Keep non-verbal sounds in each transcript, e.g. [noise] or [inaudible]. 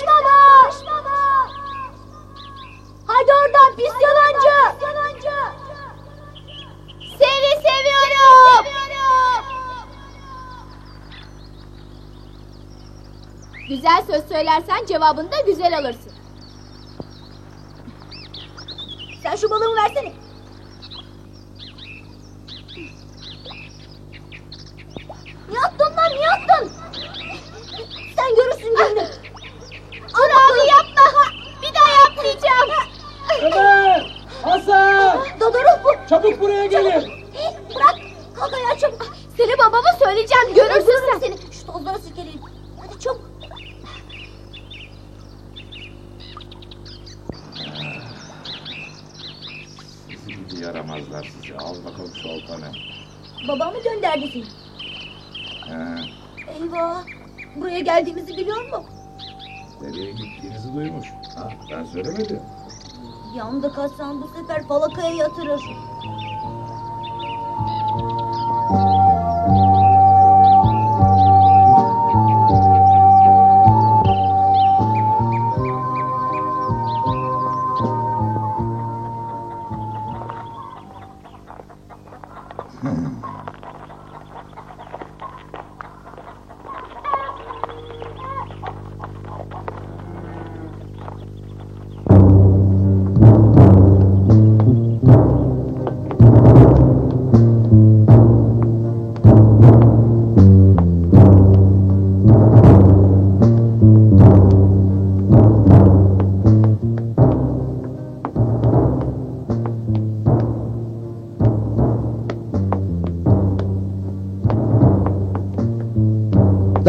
gelirsem karışmama. Hadi oradan pis yalancı. Seni seviyorum. Güzel söz söylersen cevabını da güzel alırsın. Sen şu balığımı versene. Niye attın lan niye attın? Sen görürsün gününü. Dur abi yapma. Bir daha yapmayacağım. Ömer! Hasan! Dodoruk bu. Çabuk buraya gelin. Hey, bırak. Kalk ayağa çabuk. Seni babama söyleyeceğim. Görürsün Öldürürüm sen. seni. Şu tozları silkeleyin. Hadi çabuk. Sizi gibi yaramazlar sizi. Al bakalım şu oltanı. Babam mı gönderdi seni? He, Eyvah. Buraya geldiğimizi biliyor mu? nereye gittiğinizi duymuş. Ha, ben söylemedim. Yandı kaçsam bu sefer falakaya yatırır.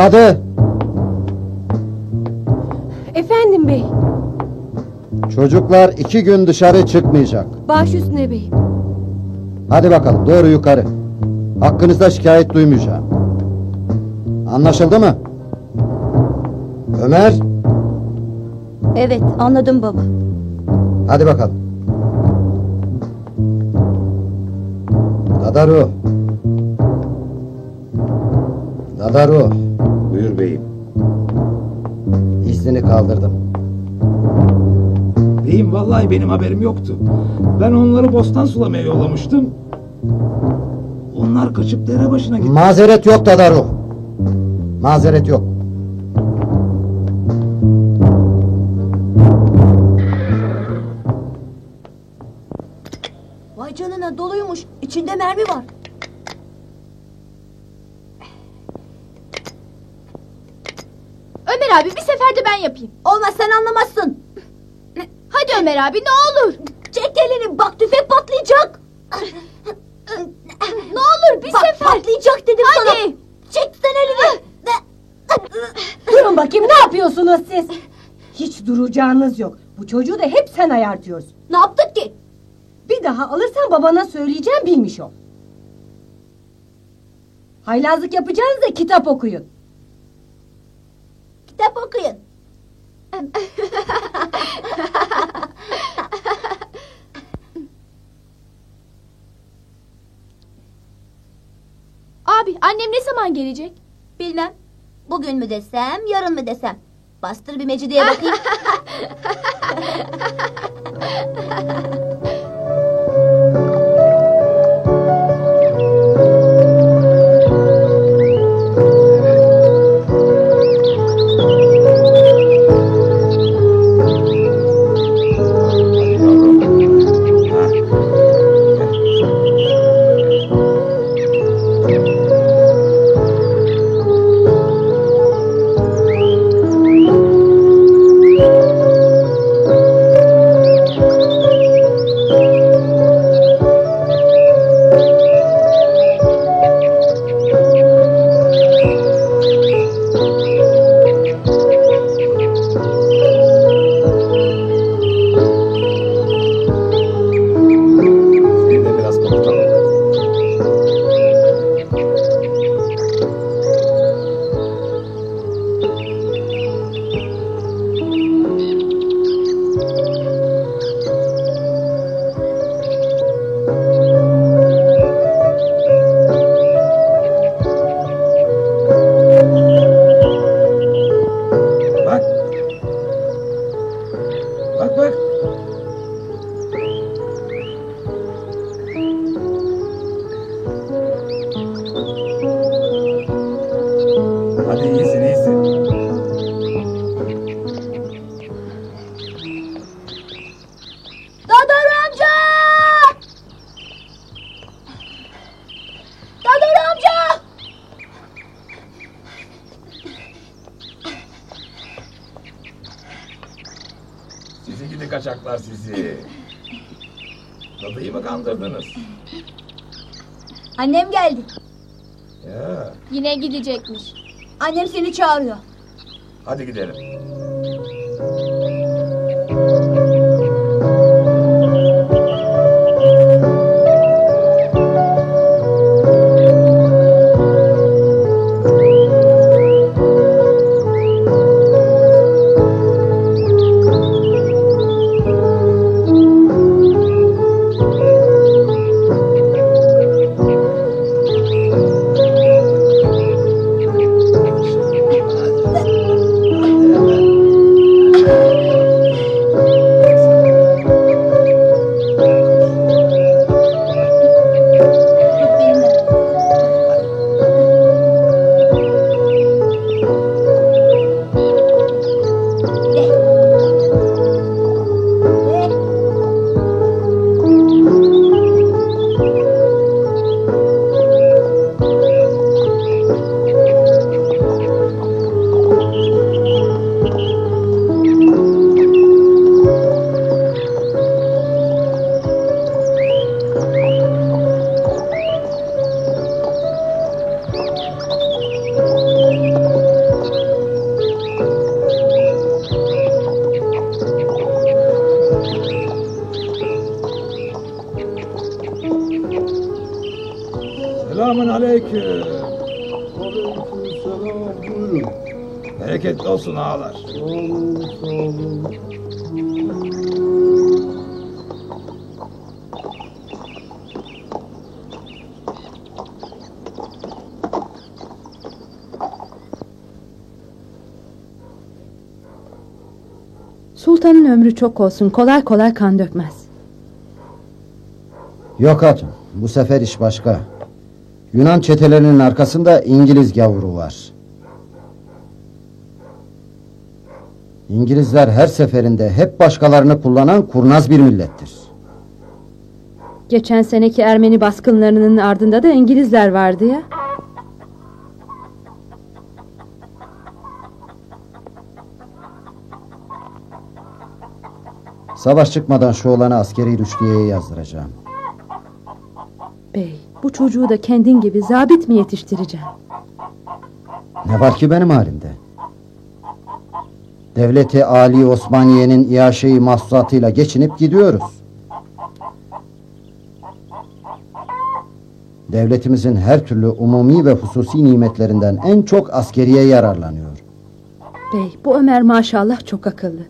Dadı! Efendim bey. Çocuklar iki gün dışarı çıkmayacak. Baş üstüne bey. Hadi bakalım doğru yukarı. Hakkınızda şikayet duymayacağım. Anlaşıldı mı? Ömer, Evet anladım baba. hadi bakalım. Dadaru. Dadaru, beyim. iznini kaldırdım. Beyim vallahi benim haberim yoktu. Ben onları bostan sulamaya yollamıştım. Onlar kaçıp dere başına gitti. Mazeret yok Dadaru. Mazeret yok. Ömer abi ne olur. Çek elini bak tüfek patlayacak. Ne olur bir bak sefer. patlayacak dedim sana. Hadi. Çek sen elini. Durun bakayım ne yapıyorsunuz siz? Hiç duracağınız yok. Bu çocuğu da hep sen ayartıyorsun. ne yaptık ki? Bir daha alırsan babana söyleyeceğim bilmiş ol. Haylazlık yapacağınız da kitap okuyun. Kitap okuyun. Abi annem ne zaman gelecek? Bilmem. Bugün mü desem, yarın mı desem. Bastır bir Mecidi'ye bakayım. [laughs] gidecekmiş. Annem seni çağırıyor. hadi gidelim. Selamun aleyküm. Aleykümselam buyurun. Bereketli olsun ağalar. Sağ olun sağ olun. Sultanın ömrü çok olsun kolay kolay kan dökmez. Yok hatun bu sefer iş başka. Yunan çetelerinin arkasında İngiliz gavuru var. İngilizler her seferinde hep başkalarını kullanan kurnaz bir millettir. Geçen seneki Ermeni baskınlarının ardında da İngilizler vardı ya. Savaş çıkmadan şu olanı askeri rüştiyeye yazdıracağım. Bey bu çocuğu da kendin gibi zabit mi yetiştireceğim? Ne var ki benim halimde? Devleti Ali Osmaniye'nin iaşeyi mahsusatıyla geçinip gidiyoruz. Devletimizin her türlü umumi ve hususi nimetlerinden en çok askeriye yararlanıyor. Bey bu Ömer maşallah çok akıllı.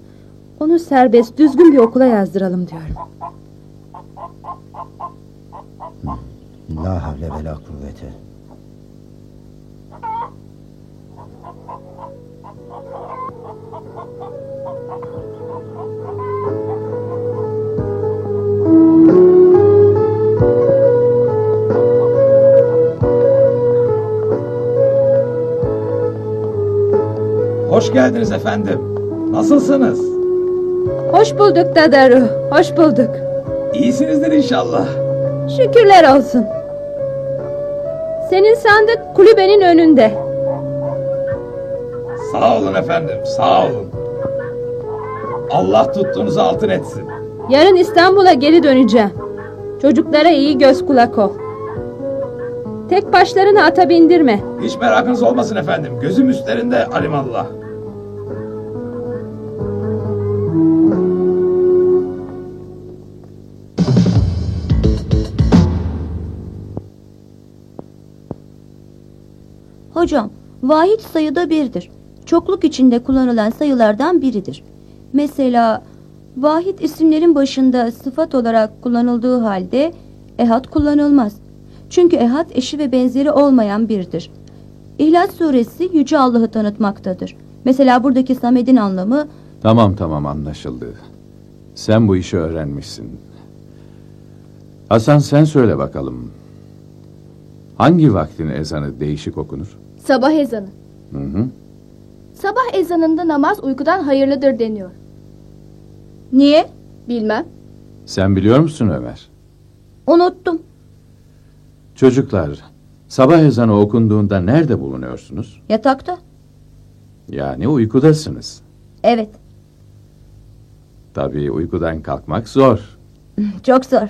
Onu serbest düzgün bir okula yazdıralım diyorum. La havle ve la kuvvete. Hoş geldiniz efendim. Nasılsınız? Hoş bulduk Dadaru, hoş bulduk. İyisinizdir inşallah. Şükürler olsun. Senin sandık kulübenin önünde. Sağ olun efendim, sağ olun. Allah tuttuğunuzu altın etsin. Yarın İstanbul'a geri döneceğim. Çocuklara iyi göz kulak ol. Tek başlarına ata bindirme. Hiç merakınız olmasın efendim. Gözüm üstlerinde alimallah. Hocam, vahid sayıda birdir. Çokluk içinde kullanılan sayılardan biridir. Mesela vahid isimlerin başında sıfat olarak kullanıldığı halde ehad kullanılmaz. Çünkü ehad eşi ve benzeri olmayan birdir. İhlas suresi yüce Allah'ı tanıtmaktadır. Mesela buradaki Samed'in anlamı Tamam tamam anlaşıldı. Sen bu işi öğrenmişsin. Hasan sen söyle bakalım. Hangi vaktin ezanı değişik okunur? Sabah ezanı. Hı hı. Sabah ezanında namaz uykudan hayırlıdır deniyor. niye? Bilmem. Sen biliyor musun Ömer? Unuttum. Çocuklar, sabah ezanı okunduğunda nerede bulunuyorsunuz? Yatakta. Yani uykudasınız. Evet. Tabii uykudan kalkmak zor. [laughs] Çok zor.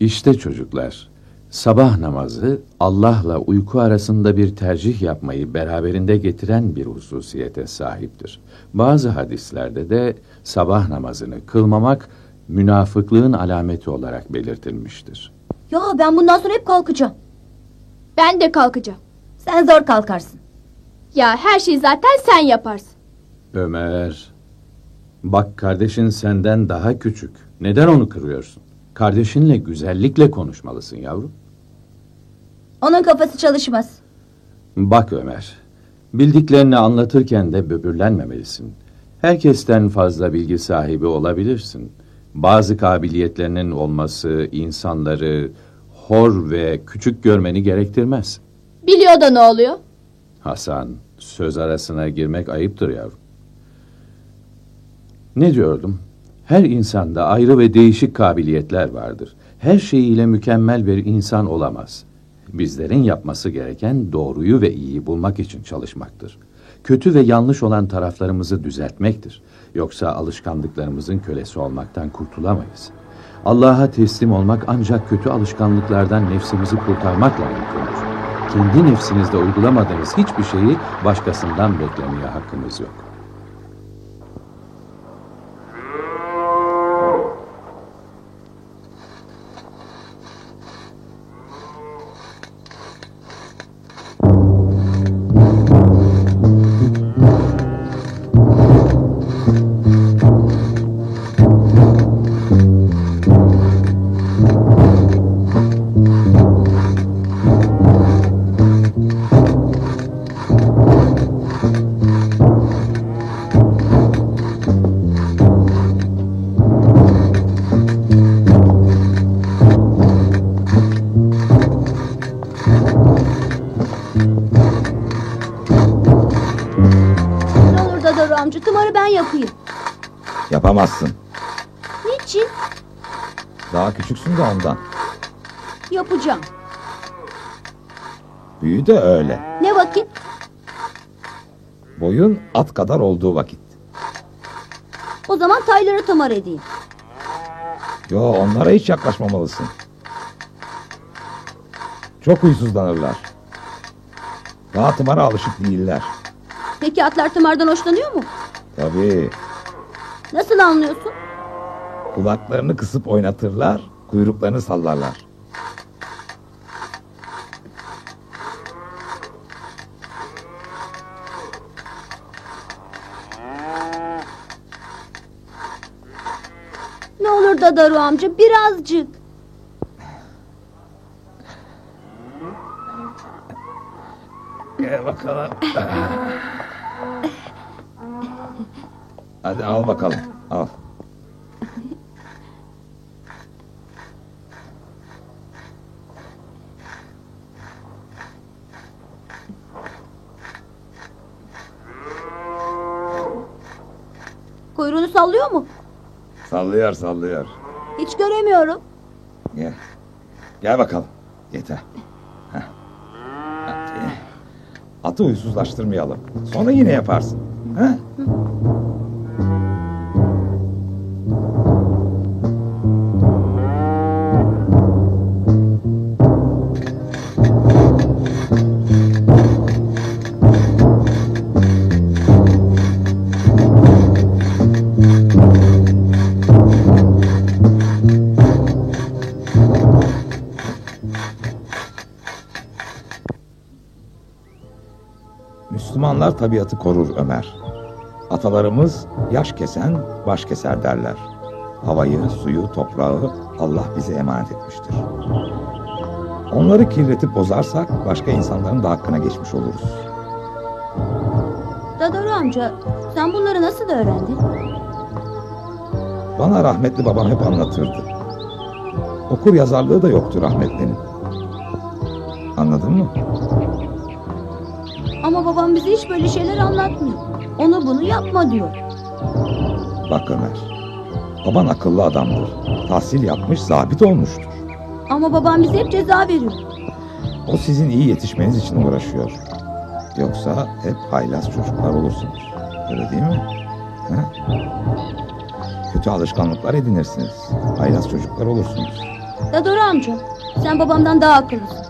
İşte çocuklar, sabah namazı Allah'la uyku arasında bir tercih yapmayı beraberinde getiren bir hususiyete sahiptir. Bazı hadislerde de sabah namazını kılmamak münafıklığın alameti olarak belirtilmiştir. Ya ben bundan sonra hep kalkacağım. Ben de kalkacağım. Sen zor kalkarsın. Ya her şeyi zaten sen yaparsın. Ömer, bak kardeşin senden daha küçük. Neden onu kırıyorsun? Kardeşinle güzellikle konuşmalısın yavrum. Onun kafası çalışmaz. Bak Ömer, bildiklerini anlatırken de böbürlenmemelisin. Herkesten fazla bilgi sahibi olabilirsin. Bazı kabiliyetlerinin olması insanları hor ve küçük görmeni gerektirmez. Biliyor da ne oluyor? Hasan, söz arasına girmek ayıptır yavrum. Ne diyordum? Her insanda ayrı ve değişik kabiliyetler vardır. Her şeyiyle mükemmel bir insan olamaz. Bizlerin yapması gereken doğruyu ve iyiyi bulmak için çalışmaktır. Kötü ve yanlış olan taraflarımızı düzeltmektir. Yoksa alışkanlıklarımızın kölesi olmaktan kurtulamayız. Allah'a teslim olmak ancak kötü alışkanlıklardan nefsimizi kurtarmakla mümkündür. Kendi nefsinizde uygulamadığınız hiçbir şeyi başkasından beklemeye hakkınız yok. Büyü de öyle. Ne vakit? Boyun at kadar olduğu vakit. O zaman tayları tımar edeyim. Yo onlara hiç yaklaşmamalısın. Çok huysuzlanırlar. Daha tımara alışık değiller. Peki atlar tımardan hoşlanıyor mu? Tabii. Nasıl anlıyorsun? Kulaklarını kısıp oynatırlar, kuyruklarını sallarlar. Dadaro amca birazcık. Gel bakalım. Hadi al bakalım. Al. Kuyruğunu sallıyor mu? Sallıyor sallıyor. Hiç göremiyorum. Gel. Gel bakalım. Yeter. Heh. Hadi. Atı huysuzlaştırmayalım. Sonra yine yaparsın. Ha? Tabiatı korur Ömer. Atalarımız yaş kesen baş keser derler. Havayı, suyu, toprağı Allah bize emanet etmiştir. Onları kirletip bozarsak başka insanların da hakkına geçmiş oluruz. Dadaro amca sen bunları nasıl öğrendin? Bana rahmetli babam hep anlatırdı. Okur yazarlığı da yoktu rahmetlinin. Anladın mı? Babam bize hiç böyle şeyler anlatmıyor. Onu bunu yapma diyor. Bak Ömer. Baban akıllı adamdır. Tahsil yapmış, zabit olmuştur. Ama babam bize hep ceza veriyor. O sizin iyi yetişmeniz için uğraşıyor. Yoksa hep haylaz çocuklar olursunuz. Öyle değil mi? Ha? kötü alışkanlıklar edinirsiniz. Haylaz çocuklar olursunuz. Dadora amca, sen babamdan daha akıllısın.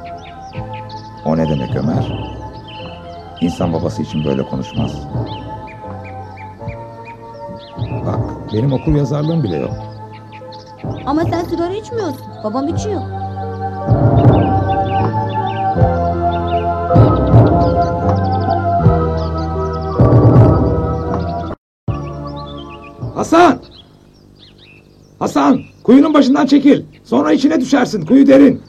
O ne demek Ömer? İnsan babası için böyle konuşmaz. Bak benim okul yazarlığım bile yok. Ama sen sigara içmiyorsun. Babam içiyor. Hasan! Hasan! Kuyunun başından çekil. Sonra içine düşersin. Kuyu derin.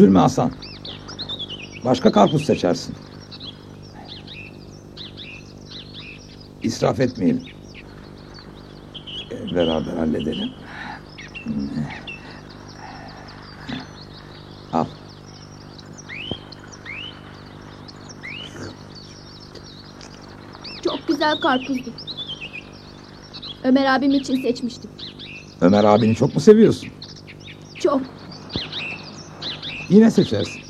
Üzülme Hasan. Başka karpuz seçersin. İsraf etmeyelim. Beraber halledelim. Al. Çok güzel karpuzdu. Ömer abim için seçmiştim. Ömer abini çok mu seviyorsun? Çok. Yine seçersin.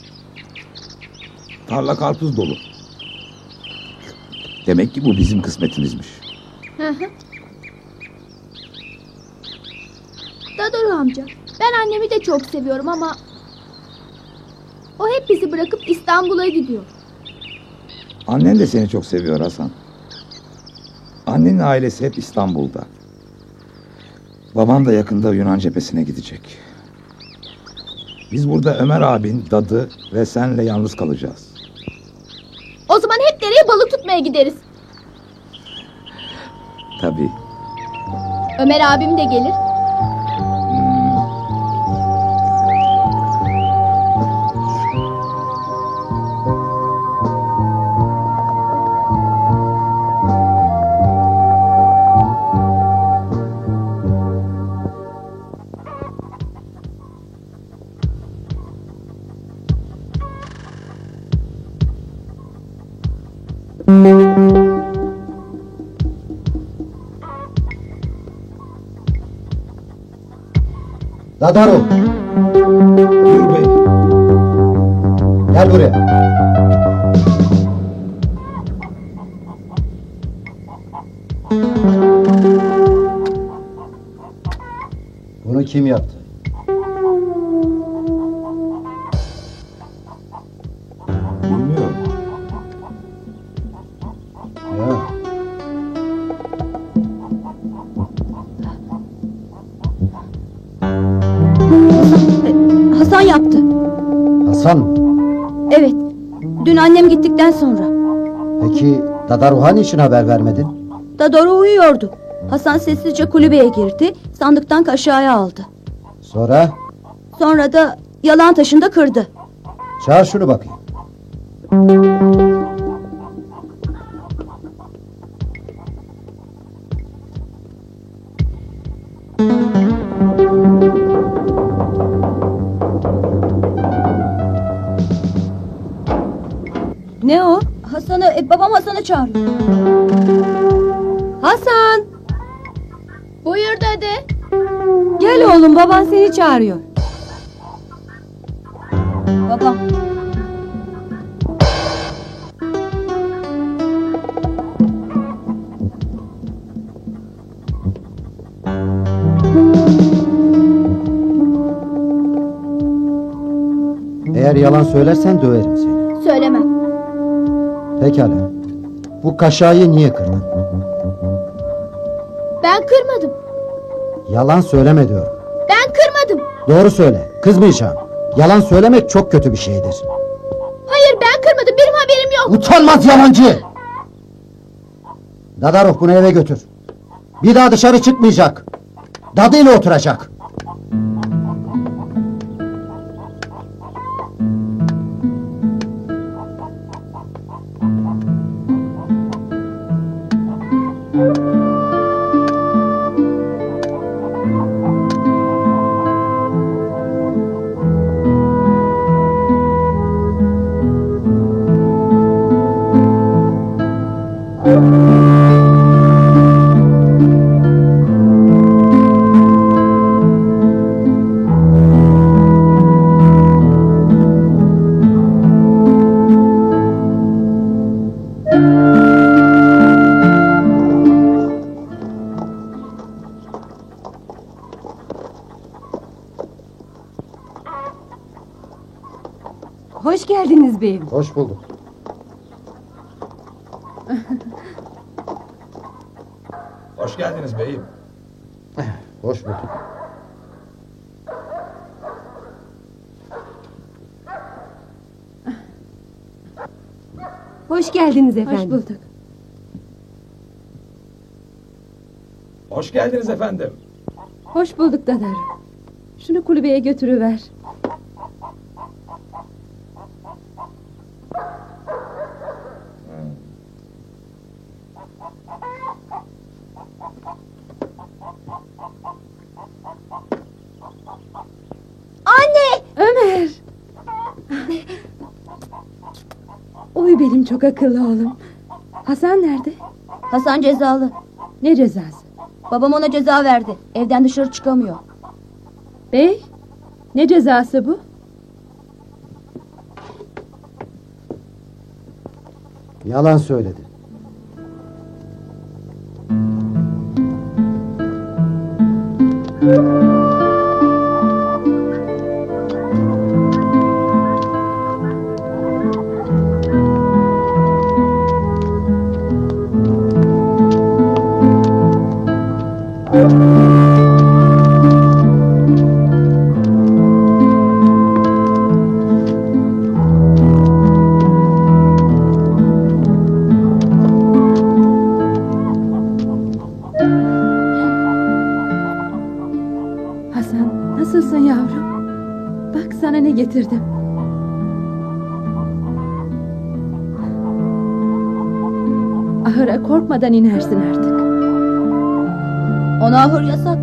Tarla karpuz dolu. Demek ki bu bizim kısmetimizmiş. Hı hı. Amca. Ben annemi de çok seviyorum ama... O hep bizi bırakıp İstanbul'a gidiyor. Annen de seni çok seviyor Hasan. Annenin ailesi hep İstanbul'da. Baban da yakında Yunan cephesine gidecek. Biz burada Ömer abin, Dadı ve senle yalnız kalacağız. O zaman hep dereye balık tutmaya gideriz. Tabii. Ömer abim de gelir. Dadaro Buyur bey. gel buraya. Bunu kim yaptı? Hasan yaptı. Hasan mı? Evet. Dün annem gittikten sonra. Peki Dadaruhan için haber vermedin? Dadoro uyuyordu. Hasan sessizce kulübeye girdi. Sandıktan kaşağıya aldı. Sonra Sonra da yalan taşında kırdı. çağır şunu bakayım. Babam Hasan'ı çağırıyor. Hasan! Buyur dede. Gel oğlum baban seni çağırıyor. Babam. Eğer yalan söylersen döverim seni. Söylemem. Pekala. Bu kaşağıyı niye kırdın? Ben kırmadım. Yalan söyleme diyorum. Ben kırmadım. Doğru söyle. Kızmayacağım. Yalan söylemek çok kötü bir şeydir. Hayır ben kırmadım. Benim haberim yok. Utanmaz yalancı! Dadarov bunu eve götür. Bir daha dışarı çıkmayacak. Dadıyla oturacak. Beyim. Hoş bulduk. Hoş geldiniz beyim. Hoş bulduk. Hoş geldiniz Hoş efendim. bulduk. Hoş geldiniz efendim. Hoş bulduk Dadar. Şunu kulübeye götürüver. Çok akıllı oğlum. Hasan nerede? Hasan cezalı. Ne cezası? Babam ona ceza verdi. Evden dışarı çıkamıyor. Bey, ne cezası bu? Yalan söyledi. Korkmadan inersin artık. Ona ahır yasak.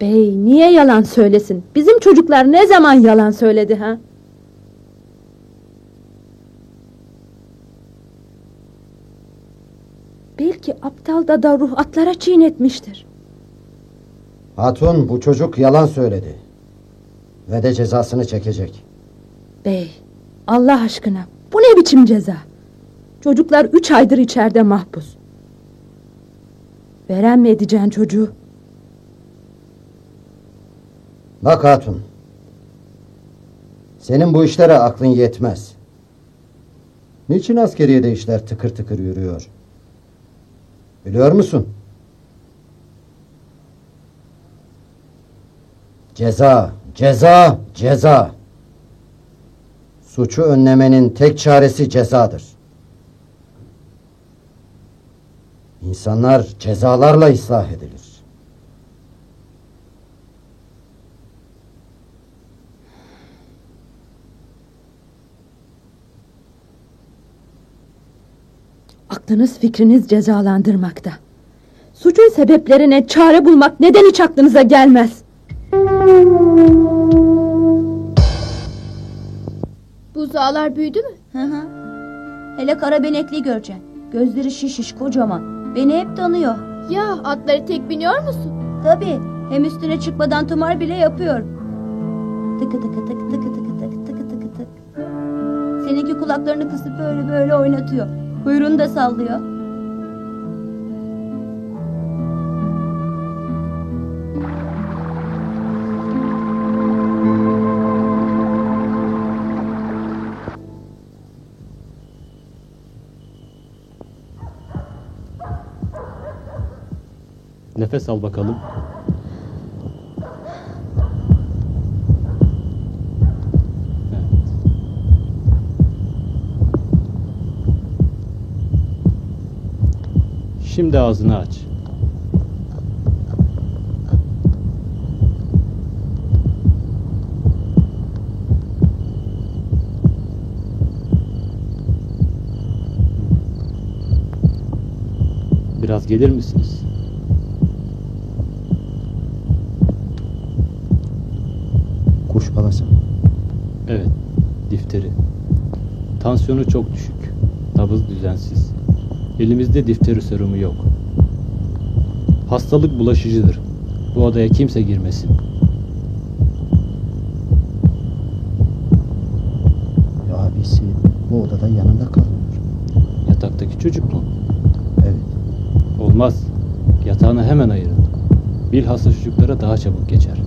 Bey, niye yalan söylesin? Bizim çocuklar ne zaman yalan söyledi ha? Aptal da ruh atlara çiğnetmiştir. Hatun bu çocuk yalan söyledi. Ve de cezasını çekecek. Bey, Allah aşkına bu ne biçim ceza? Çocuklar üç aydır içeride mahpus. Veren mi edeceksin çocuğu? Bak hatun. Senin bu işlere aklın yetmez. Niçin askeriyede işler tıkır tıkır yürüyor? Biliyor musun? Ceza, ceza, ceza. Suçu önlemenin tek çaresi cezadır. İnsanlar cezalarla ıslah edilir. Aklınız fikriniz cezalandırmakta. Suçun sebeplerine çare bulmak neden hiç aklınıza gelmez? Buzağlar büyüdü mü? Hı hı. Hele kara benekli göreceksin. Gözleri şişiş kocaman. Beni hep tanıyor. Ya atları tek biniyor musun? Tabii. Hem üstüne çıkmadan tımar bile yapıyor. Tıkı tıkı tık tıkı tıkı tık tıkı tıkı tık. Seninki kulaklarını kısıp böyle böyle oynatıyor. Kuyruğunu da sallıyor. Nefes al bakalım. Şimdi ağzını aç. Biraz gelir misiniz? Kuş balası. Evet, difteri. Tansiyonu çok düşük. Nabız düzensiz. Elimizde difteri serumu yok. Hastalık bulaşıcıdır. Bu odaya kimse girmesin. Ya abisi bu odada yanında kalıyor. Yataktaki çocuk mu? Evet. Olmaz. Yatağını hemen ayırın. Bilhassa çocuklara daha çabuk geçer.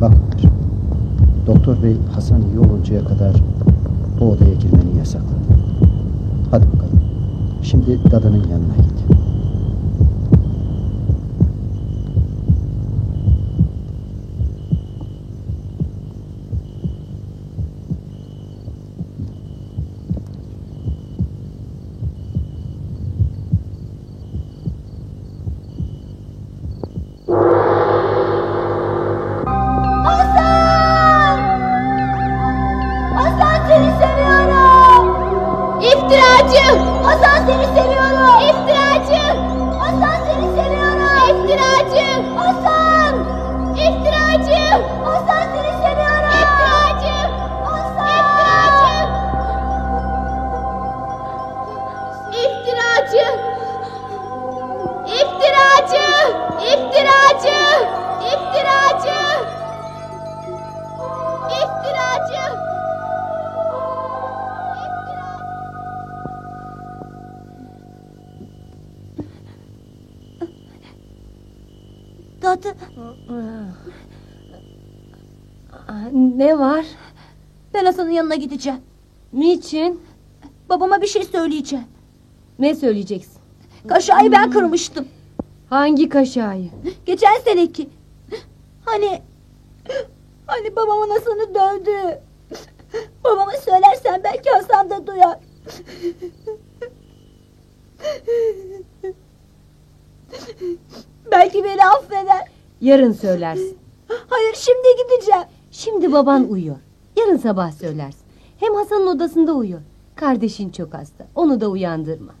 Bak Ömer, Doktor bey Hasan iyi oluncaya kadar bu odaya girmeni yasakladı. Hadi bakalım. Şimdi dadının yanına git. İftiracı. Hasan seni seviyorum. İftiracı. Ne var? Ben Hasan'ın yanına gideceğim. Niçin? Babama bir şey söyleyeceğim. Ne söyleyeceksin? Kaşayı ben kırmıştım. Hangi kaşağı? Geçen seneki. Hani... Hani babamın Hasan'ı dövdü. Babama söylersen belki Hasan da duyar. belki beni affeder. Yarın söylersin. Hayır şimdi gideceğim. Şimdi baban uyuyor. Yarın sabah söylersin. Hem Hasan'ın odasında uyuyor. Kardeşin çok hasta. Onu da uyandırma.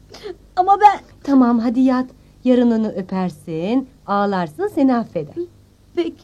Ama ben... Tamam hadi yat. Yarın onu öpersin, ağlarsın seni affeder. Peki.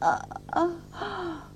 啊啊！